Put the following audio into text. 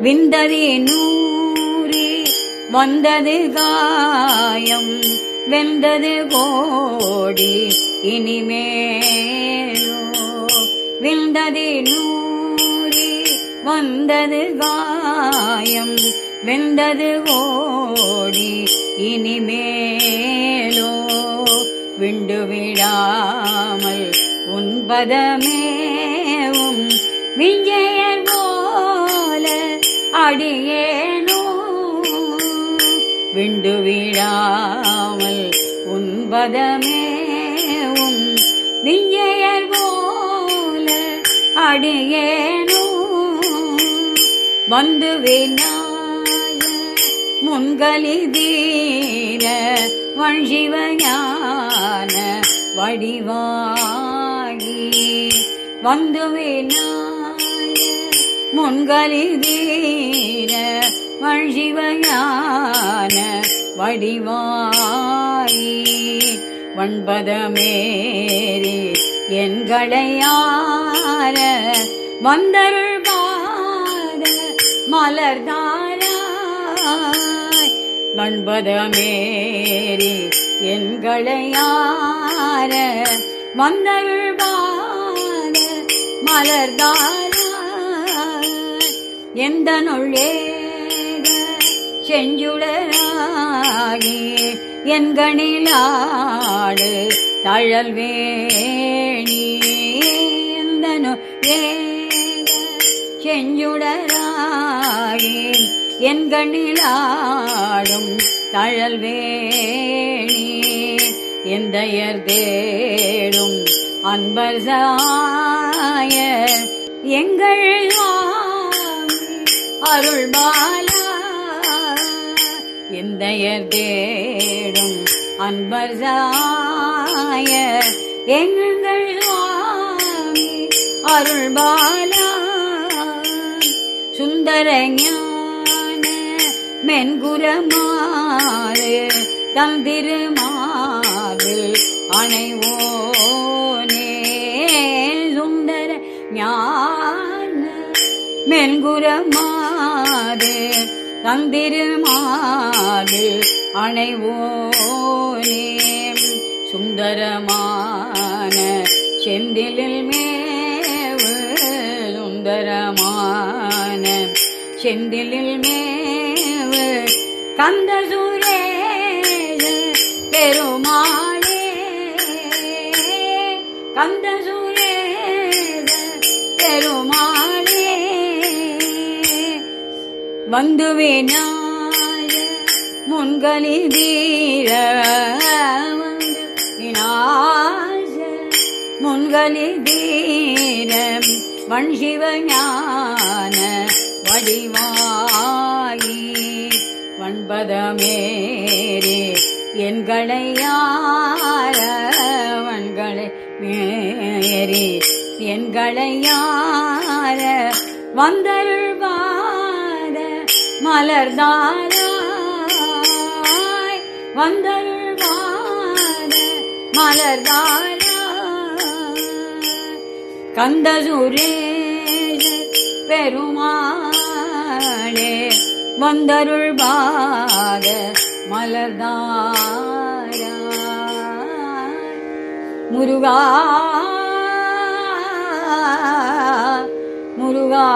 விந்ததே நூறி வந்தது காயம் வெந்தது கோடி இனிமேலோ. விந்ததே நூறி வந்தது காயம் வெந்தது கோடி இனிமேலோ. விண்டு விடாமல் உன்பதமேவும் விஜயர் அடியேனோ விண்டு விடாமல் உன்பதமேவும் விஜயர் போல அடியேனோ? வந்து வினாய முன்கலி தீர வழிவஞான வடிவாகி வந்து வினாய முன்கலி தீர வடிவாயி வண்பதமேரி என்களையார வந்தருள் பாத மலர்தாராய் வண்பதமேரி என்களையார வந்தருள் பாத மலர்தாராய் எந்த நொழே செஞ்சுடராகி என்கணிலாடு தழல்வேணி. எந்த நொள்ளேக செஞ்சுடராகி என்கணிலாடும் தழல்வேணி. எந்தையர் தேடும் அன்பர் சாய எங்கள் சுவாமி அருள் தேடும் அன்பர் சாய எங்கள் சுவாமி அருள் பாலா சுந்தர ஞான மென்குரமாறு தந்திருமாறு அணைவோனே. சுந்தர ஞான மென்குரமாறு தந்திருமாது அணைவோனே. சுந்தரமான செந்திலில் மேவு சுந்தரமான செந்திலில் மேவு. கந்த சுரேஷ பெருமாளே. கந்த சுரேஷ பெருமாளே. வந்து விநாய முன்களி தீர வந்து விநாச முன்களி தீர வன் சிவஞான வடிவாகி வன்பதமேறி என்களை யாரவன்களை வன்களை மேறி என்களை யார வந்தருள்வா மலர்தாராய் வந்தருள்வான மலர்தாராய். கந்த சுரேஷ பெருமாளே வந்தருள்பாத மலர்தாரா முருகா முருகா